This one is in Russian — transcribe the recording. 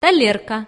талерка